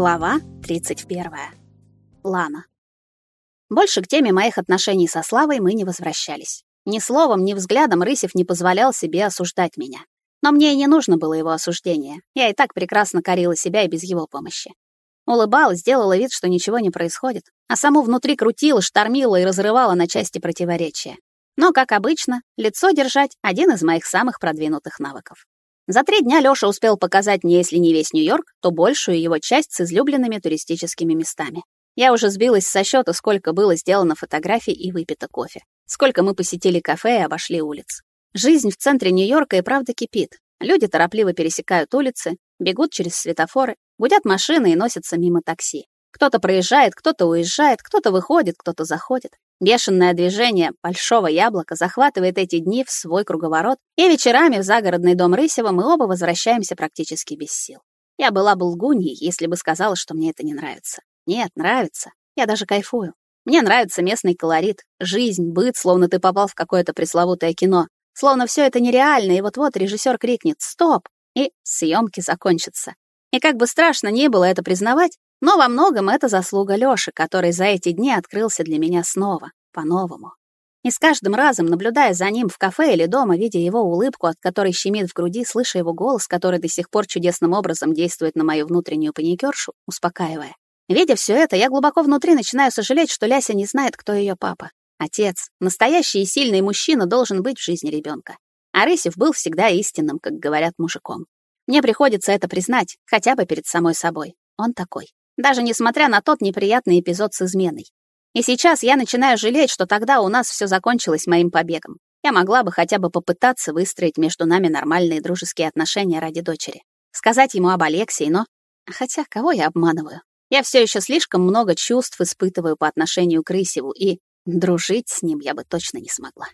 Глава 31. Лана. Больше к теме моих отношений со Славой мы не возвращались. Ни словом, ни взглядом Рысев не позволял себе осуждать меня. Но мне и не нужно было его осуждения. Я и так прекрасно корила себя и без его помощи. Улыбалась, делала вид, что ничего не происходит, а саму внутри крутила, штормила и разрывала на части противоречия. Но, как обычно, лицо держать — один из моих самых продвинутых навыков. За три дня Лёша успел показать мне, если не весь Нью-Йорк, то большую его часть с излюбленными туристическими местами. Я уже сбилась со счета, сколько было сделано фотографий и выпито кофе. Сколько мы посетили кафе и обошли улиц. Жизнь в центре Нью-Йорка и правда кипит. Люди торопливо пересекают улицы, бегут через светофоры, гудят машины и носятся мимо такси. Кто-то проезжает, кто-то уезжает, кто-то выходит, кто-то заходит. Бешеное движение большого яблока захватывает эти дни в свой круговорот, и вечерами в загородный дом Рысева мы оба возвращаемся практически без сил. Я была бы лгуньей, если бы сказала, что мне это не нравится. Нет, нравится. Я даже кайфую. Мне нравится местный колорит, жизнь, быт, словно ты попал в какое-то пресловутое кино. Словно все это нереально, и вот-вот режиссер крикнет «Стоп!» и съемки закончатся. И как бы страшно не было это признавать, но во многом это заслуга Лёши, который за эти дни открылся для меня снова, по-новому. И с каждым разом, наблюдая за ним в кафе или дома, видя его улыбку, от которой щемит в груди, слыша его голос, который до сих пор чудесным образом действует на мою внутреннюю паникершу, успокаивая. Видя все это, я глубоко внутри начинаю сожалеть, что Ляся не знает, кто ее папа. Отец, настоящий и сильный мужчина, должен быть в жизни ребенка. А Рысев был всегда истинным, как говорят, мужиком. Мне приходится это признать, хотя бы перед самой собой. Он такой даже несмотря на тот неприятный эпизод с изменой. И сейчас я начинаю жалеть, что тогда у нас все закончилось моим побегом. Я могла бы хотя бы попытаться выстроить между нами нормальные дружеские отношения ради дочери. Сказать ему об Алексее, но... Хотя, кого я обманываю? Я все еще слишком много чувств испытываю по отношению к Рысеву, и дружить с ним я бы точно не смогла.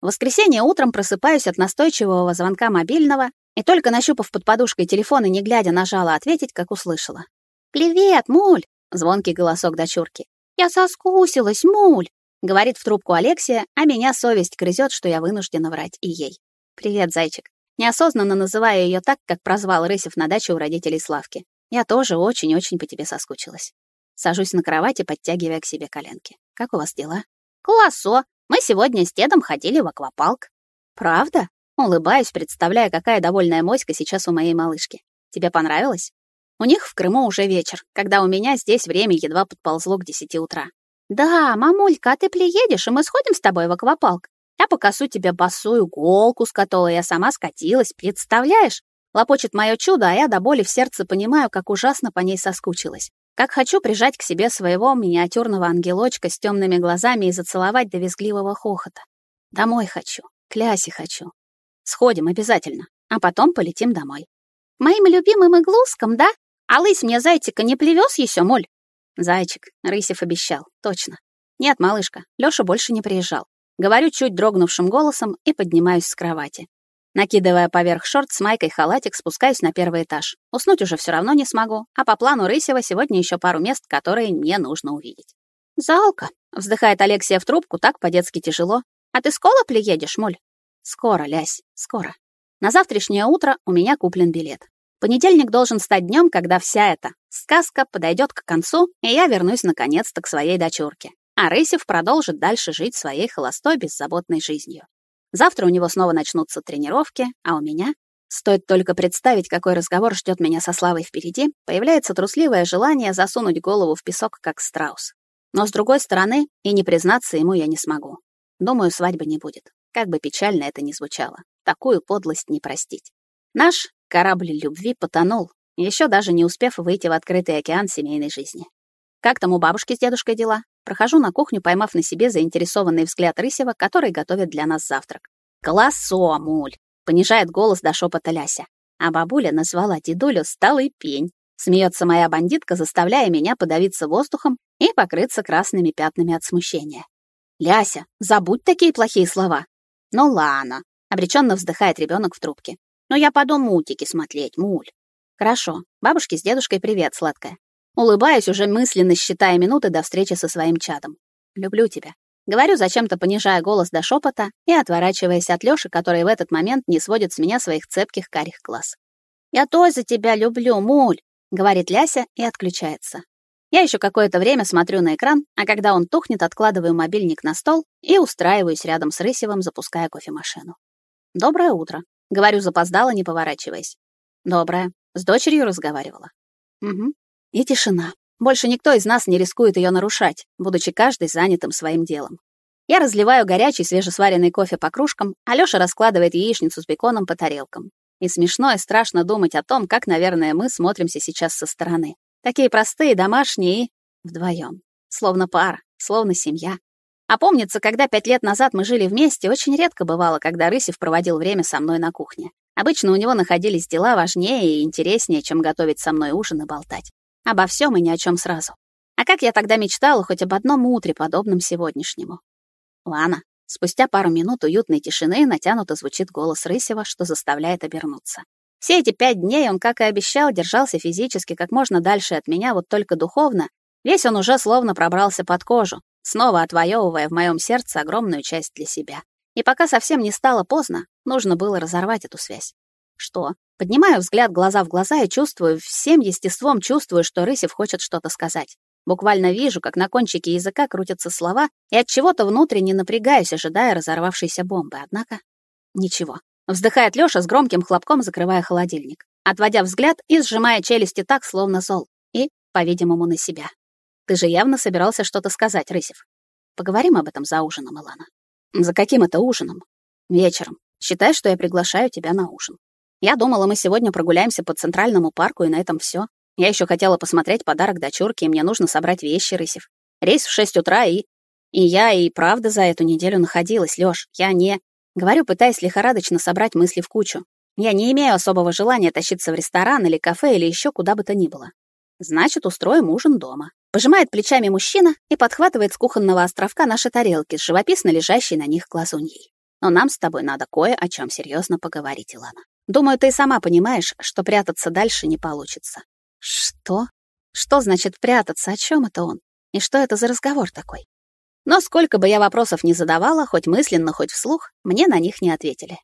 В воскресенье утром просыпаюсь от настойчивого звонка мобильного и только нащупав под подушкой телефон и не глядя нажала ответить, как услышала. «Привет, Муль!» — звонкий голосок дочурки. «Я соскусилась, Муль!» — говорит в трубку Алексия, а меня совесть грызет, что я вынуждена врать и ей. «Привет, зайчик!» Неосознанно называю ее так, как прозвал Рысев на даче у родителей Славки. Я тоже очень-очень по тебе соскучилась. Сажусь на кровати, подтягивая к себе коленки. Как у вас дела? Классо. Мы сегодня с дедом ходили в аквапарк. Правда? Улыбаюсь, представляя, какая довольная моська сейчас у моей малышки. Тебе понравилось? У них в Крыму уже вечер, когда у меня здесь время едва подползло к десяти утра. «Да, мамулька, а ты приедешь, и мы сходим с тобой в аквапалк. Я покосу тебе босую голку, с которой я сама скатилась, представляешь?» Лопочет мое чудо, а я до боли в сердце понимаю, как ужасно по ней соскучилась. Как хочу прижать к себе своего миниатюрного ангелочка с темными глазами и зацеловать до визгливого хохота. Домой хочу, к Лясе хочу. Сходим обязательно, а потом полетим домой. Моим любимым иглускам, да? А лысь мне зайчика не привез еще, моль? Зайчик, Рысев обещал, точно. Нет, малышка, Лёша больше не приезжал. Говорю чуть дрогнувшим голосом и поднимаюсь с кровати. Накидывая поверх шорт с майкой халатик, спускаюсь на первый этаж. Уснуть уже все равно не смогу, а по плану Рысева сегодня еще пару мест, которые мне нужно увидеть. «Залка», — вздыхает Алексия в трубку, так по-детски тяжело. «А ты скоро приедешь, моль?» «Скоро, Лясь, скоро». На завтрашнее утро у меня куплен билет. Понедельник должен стать днем, когда вся эта сказка подойдет к концу, и я вернусь наконец-то к своей дочурке. А Рысев продолжит дальше жить своей холостой беззаботной жизнью. Завтра у него снова начнутся тренировки, а у меня Стоит только представить, какой разговор ждет меня со Славой впереди, появляется трусливое желание засунуть голову в песок, как страус. Но с другой стороны, и не признаться ему я не смогу. Думаю, свадьбы не будет. Как бы печально это ни звучало, такую подлость не простить. Наш Корабль любви потонул, еще даже не успев выйти в открытый океан семейной жизни. Как там у бабушки с дедушкой дела? Прохожу на кухню, поймав на себе заинтересованный взгляд Рысева, который готовит для нас завтрак. «Классо, муль!» — понижает голос до шепота Ляся. А бабуля назвала дедулю «сталый пень». Смеется моя бандитка, заставляя меня подавиться воздухом и покрыться красными пятнами от смущения. «Ляся, забудь такие плохие слова!» «Ну ладно», — обреченно вздыхает ребенок в трубке. Но я пойду мультики смотреть, муль. Хорошо. Бабушке с дедушкой привет, сладкая. Улыбаюсь, уже мысленно считая минуты до встречи со своим чадом. Люблю тебя. Говорю, зачем-то понижая голос до шепота и отворачиваясь от Лёши, который в этот момент не сводит с меня своих цепких карих глаз. «Я тоже тебя люблю, муль!» — говорит Ляся и отключается. Я еще какое-то время смотрю на экран, а когда он тухнет, откладываю мобильник на стол и устраиваюсь рядом с Рысевым, запуская кофемашину. «Доброе утро», — говорю запоздало, не поворачиваясь. «Доброе. С дочерью разговаривала». «Угу». И тишина. Больше никто из нас не рискует ее нарушать, будучи каждый занятым своим делом. Я разливаю горячий свежесваренный кофе по кружкам, а Лёша раскладывает яичницу с беконом по тарелкам. И смешно и страшно думать о том, как, наверное, мы смотримся сейчас со стороны. Такие простые, домашние и вдвоем. Словно пара, словно семья. А помнится, когда пять лет назад мы жили вместе, очень редко бывало, когда Рысев проводил время со мной на кухне. Обычно у него находились дела важнее и интереснее, чем готовить со мной ужин и болтать. Обо всем и ни о чем сразу. А как я тогда мечтала хоть об одном утре, подобном сегодняшнему. Лана. Спустя пару минут уютной тишины натянуто звучит голос Рысева, что заставляет обернуться. Все эти пять дней он, как и обещал, держался физически как можно дальше от меня, вот только духовно. Весь он уже словно пробрался под кожу, снова отвоевывая в моем сердце огромную часть для себя. И пока совсем не стало поздно, нужно было разорвать эту связь. Что? Поднимаю взгляд глаза в глаза и чувствую, всем естеством чувствую, что Рысев хочет что-то сказать. Буквально вижу, как на кончике языка крутятся слова, и от чего-то внутренне напрягаюсь, ожидая разорвавшейся бомбы. Однако ничего. Вздыхает Лёша с громким хлопком, закрывая холодильник, отводя взгляд и сжимая челюсти так, словно зол, и, по-видимому, на себя. Ты же явно собирался что-то сказать, Рысев. Поговорим об этом за ужином, Илана. За каким это ужином? Вечером. Считай, что я приглашаю тебя на ужин. Я думала, мы сегодня прогуляемся по Центральному парку, и на этом все. Я еще хотела посмотреть подарок дочурке, и мне нужно собрать вещи, Рысев. Рейс в 6 утра, и... И я и правда за эту неделю находилась, Лёш. Я не... Говорю, пытаясь лихорадочно собрать мысли в кучу. Я не имею особого желания тащиться в ресторан или кафе или еще куда бы то ни было. Значит, устроим ужин дома. Пожимает плечами мужчина и подхватывает с кухонного островка наши тарелки с живописно лежащей на них глазуньей. Но нам с тобой надо кое о чем серьезно поговорить, Илана. Думаю, ты сама понимаешь, что прятаться дальше не получится. Что? Что значит прятаться? О чем это он? И что это за разговор такой? Но сколько бы я вопросов ни задавала, хоть мысленно, хоть вслух, мне на них не ответили.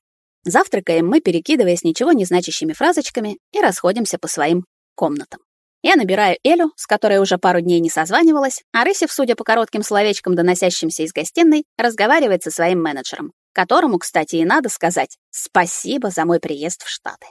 Завтракаем мы, перекидываясь ничего не значащими фразочками, и расходимся по своим комнатам. Я набираю Элю, с которой уже пару дней не созванивалась, а Рысев, судя по коротким словечкам, доносящимся из гостиной, разговаривает со своим менеджером, которому, кстати, и надо сказать спасибо за мой приезд в Штаты.